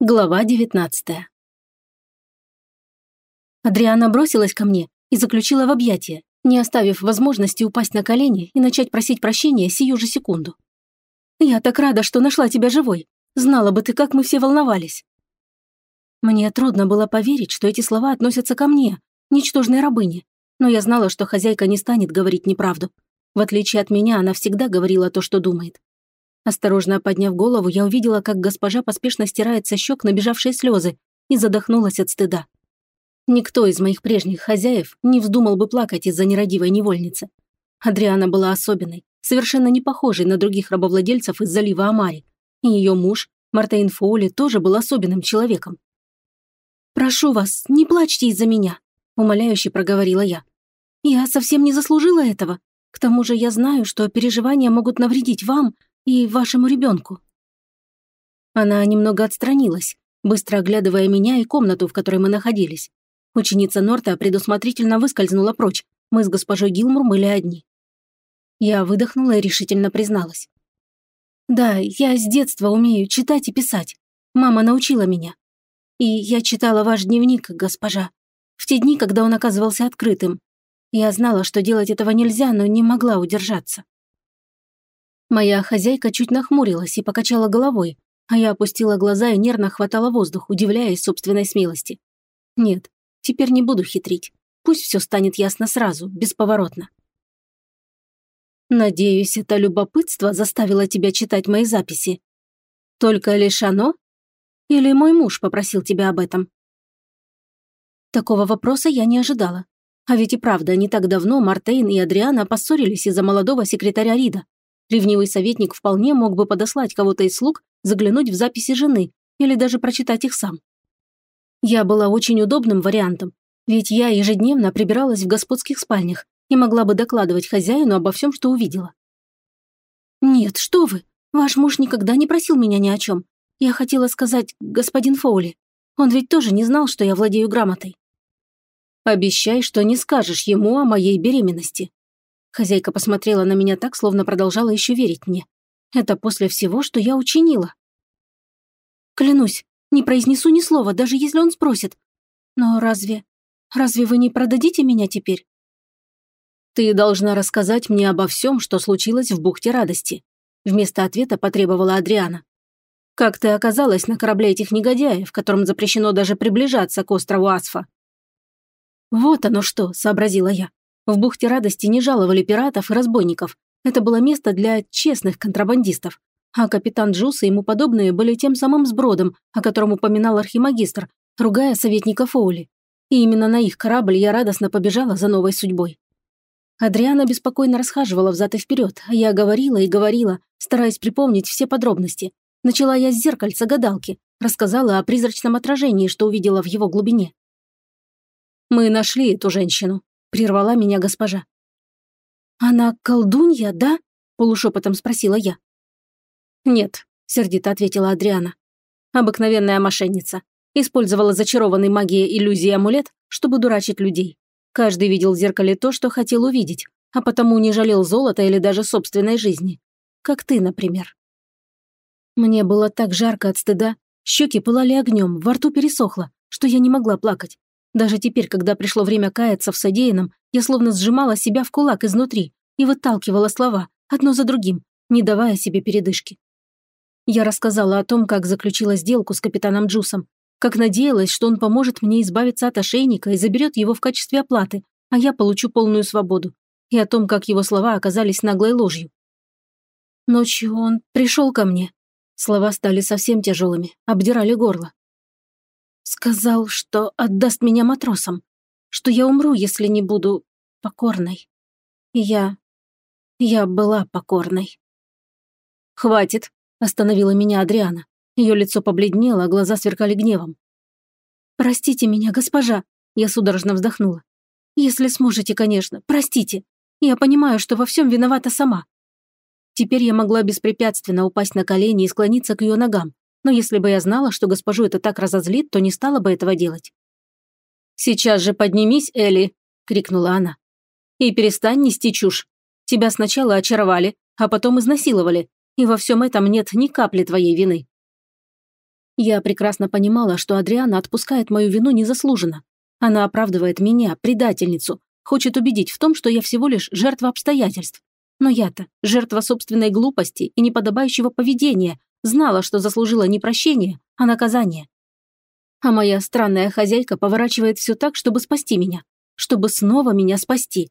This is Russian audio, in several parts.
Глава девятнадцатая. Адриана бросилась ко мне и заключила в объятия, не оставив возможности упасть на колени и начать просить прощения сию же секунду. «Я так рада, что нашла тебя живой. Знала бы ты, как мы все волновались». Мне трудно было поверить, что эти слова относятся ко мне, ничтожной рабыне, но я знала, что хозяйка не станет говорить неправду. В отличие от меня, она всегда говорила то, что думает. Осторожно подняв голову, я увидела, как госпожа поспешно стирает со щек набежавшие слезы и задохнулась от стыда. Никто из моих прежних хозяев не вздумал бы плакать из-за нерадивой невольницы. Адриана была особенной, совершенно не похожей на других рабовладельцев из залива Амари. И ее муж, Мартейн Фоули, тоже был особенным человеком. «Прошу вас, не плачьте из-за меня», – умоляюще проговорила я. «Я совсем не заслужила этого. К тому же я знаю, что переживания могут навредить вам и вашему ребенку». Она немного отстранилась, быстро оглядывая меня и комнату, в которой мы находились. Ученица Норта предусмотрительно выскользнула прочь. Мы с госпожой Гилмур были одни. Я выдохнула и решительно призналась. «Да, я с детства умею читать и писать. Мама научила меня. И я читала ваш дневник, госпожа, в те дни, когда он оказывался открытым. Я знала, что делать этого нельзя, но не могла удержаться. Моя хозяйка чуть нахмурилась и покачала головой, а я опустила глаза и нервно хватала воздух, удивляясь собственной смелости. Нет, теперь не буду хитрить. Пусть все станет ясно сразу, бесповоротно. Надеюсь, это любопытство заставило тебя читать мои записи. Только лишь оно? Или мой муж попросил тебя об этом? Такого вопроса я не ожидала. А ведь и правда, не так давно Мартейн и Адриана поссорились из-за молодого секретаря Рида. Ревнивый советник вполне мог бы подослать кого-то из слуг, заглянуть в записи жены или даже прочитать их сам. Я была очень удобным вариантом, ведь я ежедневно прибиралась в господских спальнях и могла бы докладывать хозяину обо всем, что увидела. «Нет, что вы! Ваш муж никогда не просил меня ни о чем. Я хотела сказать, господин Фоули. Он ведь тоже не знал, что я владею грамотой». «Обещай, что не скажешь ему о моей беременности», Хозяйка посмотрела на меня так, словно продолжала еще верить мне. Это после всего, что я учинила. Клянусь, не произнесу ни слова, даже если он спросит. Но разве... Разве вы не продадите меня теперь? Ты должна рассказать мне обо всем, что случилось в бухте радости. Вместо ответа потребовала Адриана. Как ты оказалась на корабле этих негодяев, которым запрещено даже приближаться к острову Асфа? Вот оно что, сообразила я. В бухте радости не жаловали пиратов и разбойников. Это было место для честных контрабандистов. А капитан Джус и ему подобные были тем самым сбродом, о котором упоминал архимагистр, ругая советника Фоули. И именно на их корабль я радостно побежала за новой судьбой. Адриана беспокойно расхаживала взад и вперед, а я говорила и говорила, стараясь припомнить все подробности. Начала я с зеркальца гадалки, рассказала о призрачном отражении, что увидела в его глубине. «Мы нашли эту женщину», – прервала меня госпожа. «Она колдунья, да?» – полушепотом спросила я. «Нет», – сердито ответила Адриана. «Обыкновенная мошенница. Использовала зачарованный магией иллюзии амулет, чтобы дурачить людей. Каждый видел в зеркале то, что хотел увидеть, а потому не жалел золота или даже собственной жизни. Как ты, например». Мне было так жарко от стыда, щеки пылали огнем, во рту пересохло, что я не могла плакать. Даже теперь, когда пришло время каяться в содеянном, я словно сжимала себя в кулак изнутри и выталкивала слова, одно за другим, не давая себе передышки. Я рассказала о том, как заключила сделку с капитаном Джусом, как надеялась, что он поможет мне избавиться от ошейника и заберет его в качестве оплаты, а я получу полную свободу, и о том, как его слова оказались наглой ложью. Ночью он пришел ко мне. Слова стали совсем тяжелыми, обдирали горло. Сказал, что отдаст меня матросам, что я умру, если не буду покорной. И я... я была покорной. «Хватит», – остановила меня Адриана. Ее лицо побледнело, а глаза сверкали гневом. «Простите меня, госпожа», – я судорожно вздохнула. «Если сможете, конечно, простите. Я понимаю, что во всем виновата сама». Теперь я могла беспрепятственно упасть на колени и склониться к ее ногам, но если бы я знала, что госпожу это так разозлит, то не стала бы этого делать. «Сейчас же поднимись, Элли!» – крикнула она. «И перестань нести чушь. Тебя сначала очаровали, а потом изнасиловали, и во всем этом нет ни капли твоей вины». Я прекрасно понимала, что Адриана отпускает мою вину незаслуженно. Она оправдывает меня, предательницу, хочет убедить в том, что я всего лишь жертва обстоятельств. Но я-то, жертва собственной глупости и неподобающего поведения, знала, что заслужила не прощение, а наказание. А моя странная хозяйка поворачивает все так, чтобы спасти меня, чтобы снова меня спасти.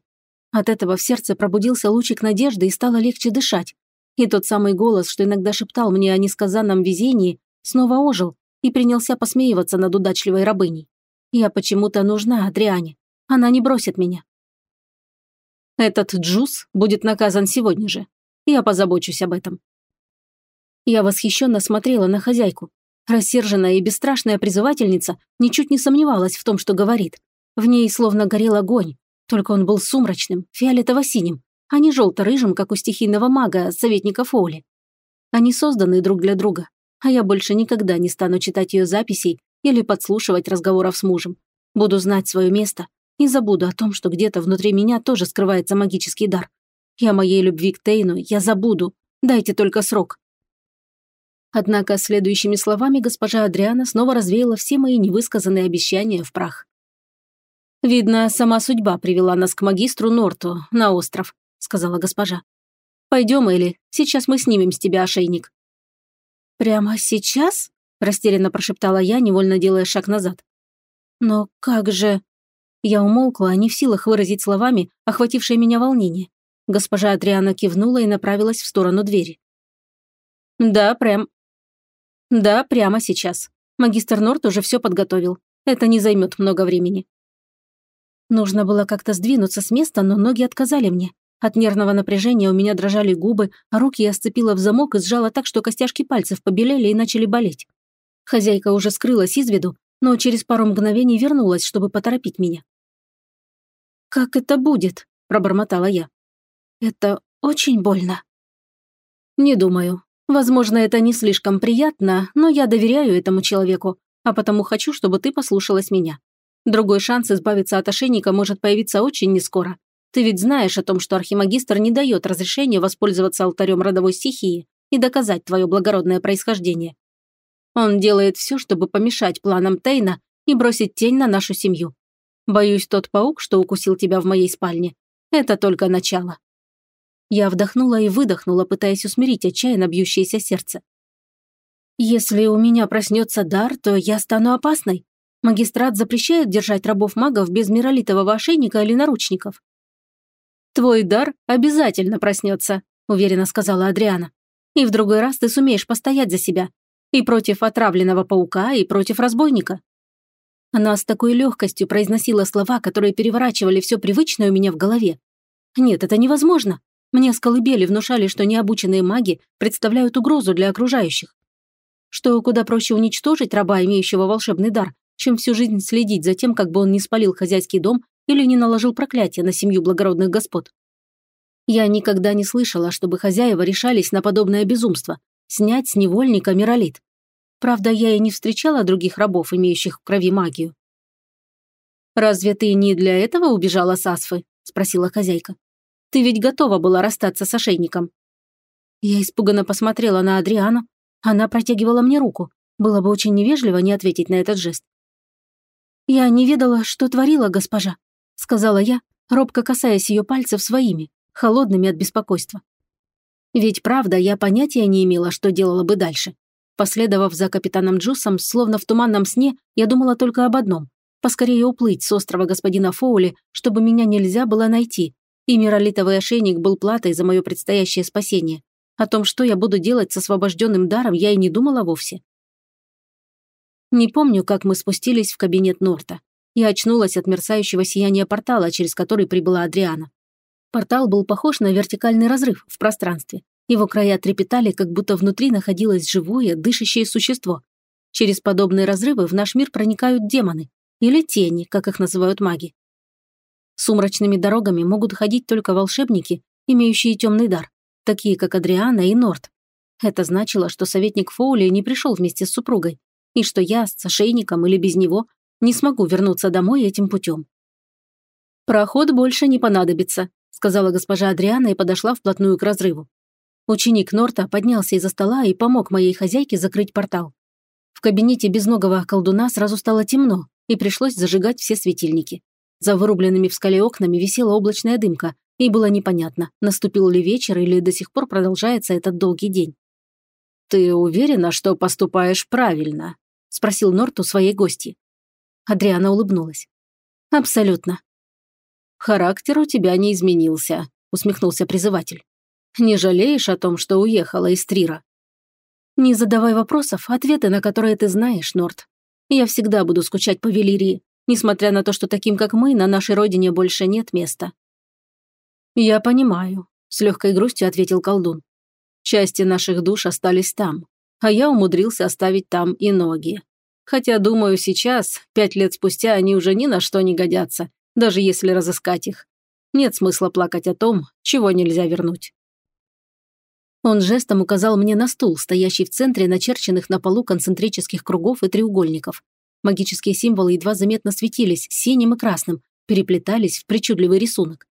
От этого в сердце пробудился лучик надежды и стало легче дышать. И тот самый голос, что иногда шептал мне о несказанном везении, снова ожил и принялся посмеиваться над удачливой рабыней. Я почему-то нужна Адриане. Она не бросит меня. Этот Джус будет наказан сегодня же. Я позабочусь об этом. Я восхищенно смотрела на хозяйку. Рассерженная и бесстрашная призывательница ничуть не сомневалась в том, что говорит. В ней словно горел огонь, только он был сумрачным, фиолетово-синим, а не желто-рыжим, как у стихийного мага, советника Фоули. Они созданы друг для друга, а я больше никогда не стану читать ее записей или подслушивать разговоров с мужем. Буду знать свое место и забуду о том, что где-то внутри меня тоже скрывается магический дар. Я моей любви к Тейну, я забуду. Дайте только срок. Однако следующими словами госпожа Адриана снова развеяла все мои невысказанные обещания в прах. «Видно, сама судьба привела нас к магистру Норту, на остров», сказала госпожа. «Пойдем, Элли, сейчас мы снимем с тебя ошейник». «Прямо сейчас?» растерянно прошептала я, невольно делая шаг назад. «Но как же...» Я умолкла, не в силах выразить словами охватившее меня волнение. Госпожа Адриана кивнула и направилась в сторону двери. «Да, прям...» «Да, прямо сейчас. Магистр Норт уже все подготовил. Это не займет много времени». Нужно было как-то сдвинуться с места, но ноги отказали мне. От нервного напряжения у меня дрожали губы, а руки я сцепила в замок и сжала так, что костяшки пальцев побелели и начали болеть. Хозяйка уже скрылась из виду, но через пару мгновений вернулась, чтобы поторопить меня. «Как это будет?» – пробормотала я. «Это очень больно». «Не думаю. Возможно, это не слишком приятно, но я доверяю этому человеку, а потому хочу, чтобы ты послушалась меня. Другой шанс избавиться от ошейника может появиться очень нескоро. Ты ведь знаешь о том, что архимагистр не дает разрешения воспользоваться алтарем родовой стихии и доказать твое благородное происхождение. Он делает все, чтобы помешать планам Тейна и бросить тень на нашу семью. Боюсь, тот паук, что укусил тебя в моей спальне, это только начало. Я вдохнула и выдохнула, пытаясь усмирить отчаянно бьющееся сердце. Если у меня проснется дар, то я стану опасной. Магистрат запрещает держать рабов-магов без миролитового ошейника или наручников. «Твой дар обязательно проснется», – уверенно сказала Адриана. «И в другой раз ты сумеешь постоять за себя, и против отравленного паука, и против разбойника. Она с такой легкостью произносила слова, которые переворачивали все привычное у меня в голове. Нет, это невозможно. Мне с колыбели внушали, что необученные маги представляют угрозу для окружающих. Что куда проще уничтожить раба, имеющего волшебный дар, чем всю жизнь следить за тем, как бы он не спалил хозяйский дом или не наложил проклятие на семью благородных господ. Я никогда не слышала, чтобы хозяева решались на подобное безумство, снять с невольника миролит. Правда, я и не встречала других рабов, имеющих в крови магию. «Разве ты не для этого убежала с Асфы?» – спросила хозяйка. «Ты ведь готова была расстаться с ошейником». Я испуганно посмотрела на Адриану. Она протягивала мне руку. Было бы очень невежливо не ответить на этот жест. «Я не ведала, что творила госпожа», – сказала я, робко касаясь ее пальцев своими, холодными от беспокойства. Ведь правда, я понятия не имела, что делала бы дальше. Последовав за капитаном Джусом, словно в туманном сне, я думала только об одном – поскорее уплыть с острова господина Фоули, чтобы меня нельзя было найти, и миролитовый ошейник был платой за мое предстоящее спасение. О том, что я буду делать с освобожденным даром, я и не думала вовсе. Не помню, как мы спустились в кабинет Норта. Я очнулась от мерцающего сияния портала, через который прибыла Адриана. Портал был похож на вертикальный разрыв в пространстве. Его края трепетали, как будто внутри находилось живое, дышащее существо. Через подобные разрывы в наш мир проникают демоны, или тени, как их называют маги. Сумрачными дорогами могут ходить только волшебники, имеющие темный дар, такие как Адриана и Норт. Это значило, что советник Фоули не пришел вместе с супругой, и что я с ошейником или без него не смогу вернуться домой этим путем. Проход больше не понадобится, сказала госпожа Адриана и подошла вплотную к разрыву. Ученик Норта поднялся из-за стола и помог моей хозяйке закрыть портал. В кабинете безногого колдуна сразу стало темно, и пришлось зажигать все светильники. За вырубленными в скале окнами висела облачная дымка, и было непонятно, наступил ли вечер или до сих пор продолжается этот долгий день. «Ты уверена, что поступаешь правильно?» – спросил Норт у своей гости. Адриана улыбнулась. «Абсолютно». «Характер у тебя не изменился», – усмехнулся призыватель. «Не жалеешь о том, что уехала из Трира?» «Не задавай вопросов, ответы на которые ты знаешь, Норт. Я всегда буду скучать по Велирии, несмотря на то, что таким, как мы, на нашей родине больше нет места». «Я понимаю», – с легкой грустью ответил колдун. «Части наших душ остались там, а я умудрился оставить там и ноги. Хотя, думаю, сейчас, пять лет спустя, они уже ни на что не годятся, даже если разыскать их. Нет смысла плакать о том, чего нельзя вернуть». Он жестом указал мне на стул, стоящий в центре начерченных на полу концентрических кругов и треугольников. Магические символы едва заметно светились синим и красным, переплетались в причудливый рисунок.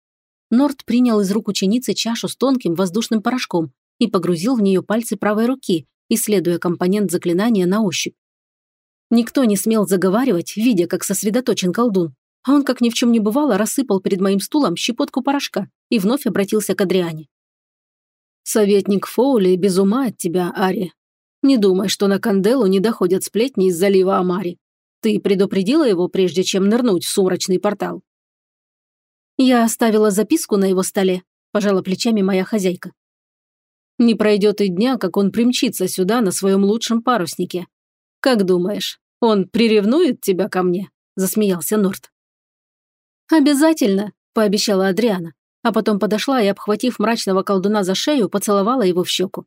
Норт принял из рук ученицы чашу с тонким воздушным порошком и погрузил в нее пальцы правой руки, исследуя компонент заклинания на ощупь. Никто не смел заговаривать, видя, как сосредоточен колдун, а он, как ни в чем не бывало, рассыпал перед моим стулом щепотку порошка и вновь обратился к Адриане. «Советник Фоули без ума от тебя, Ари. Не думай, что на Канделу не доходят сплетни из залива Амари. Ты предупредила его, прежде чем нырнуть в сумрачный портал?» Я оставила записку на его столе, пожала плечами моя хозяйка. Не пройдет и дня, как он примчится сюда на своем лучшем паруснике. Как думаешь, он приревнует тебя ко мне? Засмеялся Норт. Обязательно, пообещала Адриана, а потом подошла и, обхватив мрачного колдуна за шею, поцеловала его в щеку.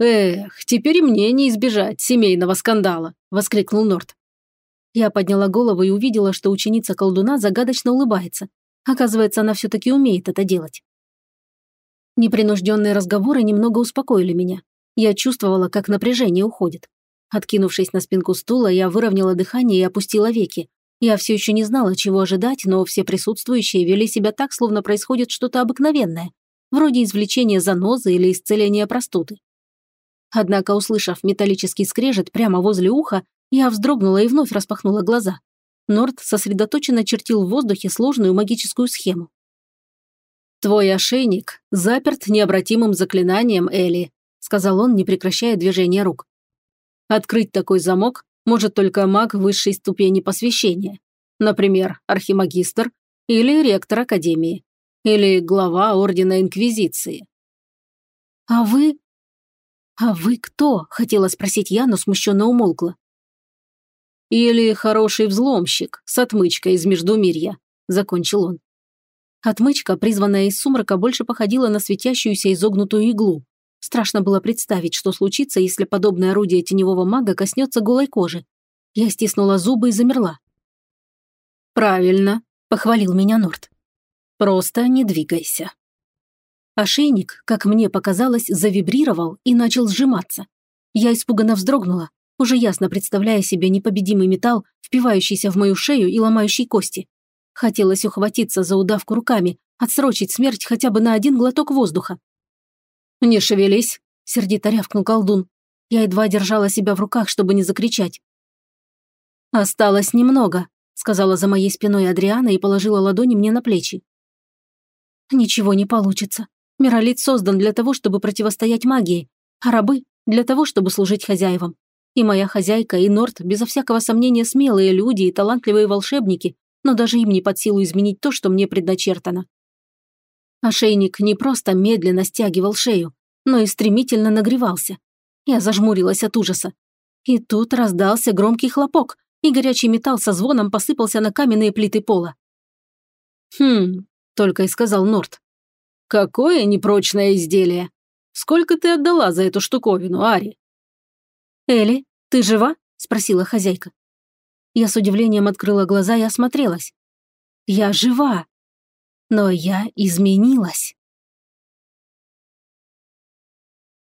«Эх, теперь мне не избежать семейного скандала!» – воскликнул Норт. Я подняла голову и увидела, что ученица колдуна загадочно улыбается, Оказывается, она все-таки умеет это делать. Непринужденные разговоры немного успокоили меня. Я чувствовала, как напряжение уходит. Откинувшись на спинку стула, я выровняла дыхание и опустила веки. Я все еще не знала, чего ожидать, но все присутствующие вели себя так, словно происходит что-то обыкновенное, вроде извлечения занозы или исцеления простуды. Однако, услышав металлический скрежет прямо возле уха, я вздрогнула и вновь распахнула глаза. Норд сосредоточенно чертил в воздухе сложную магическую схему. «Твой ошейник заперт необратимым заклинанием, Элли», сказал он, не прекращая движения рук. «Открыть такой замок может только маг высшей ступени посвящения, например, архимагистр или ректор Академии, или глава Ордена Инквизиции». «А вы...» «А вы кто?» – хотела спросить я, но смущенно умолкла. «Или хороший взломщик с отмычкой из Междумирья», – закончил он. Отмычка, призванная из сумрака, больше походила на светящуюся изогнутую иглу. Страшно было представить, что случится, если подобное орудие теневого мага коснется голой кожи. Я стиснула зубы и замерла. «Правильно», – похвалил меня Норт. «Просто не двигайся». Ошейник, как мне показалось, завибрировал и начал сжиматься. Я испуганно вздрогнула, уже ясно представляя себе непобедимый металл, впивающийся в мою шею и ломающий кости. Хотелось ухватиться за удавку руками, отсрочить смерть хотя бы на один глоток воздуха. «Не шевелись», – сердито рявкнул колдун. Я едва держала себя в руках, чтобы не закричать. «Осталось немного», – сказала за моей спиной Адриана и положила ладони мне на плечи. «Ничего не получится. Миролит создан для того, чтобы противостоять магии, а рабы – для того, чтобы служить хозяевам. И моя хозяйка, и Норт, безо всякого сомнения, смелые люди и талантливые волшебники, но даже им не под силу изменить то, что мне предначертано. Ошейник не просто медленно стягивал шею, но и стремительно нагревался. Я зажмурилась от ужаса. И тут раздался громкий хлопок, и горячий металл со звоном посыпался на каменные плиты пола. «Хм», — только и сказал Норт. «Какое непрочное изделие! Сколько ты отдала за эту штуковину, Ари?» «Элли, ты жива?» – спросила хозяйка. Я с удивлением открыла глаза и осмотрелась. «Я жива!» Но я изменилась.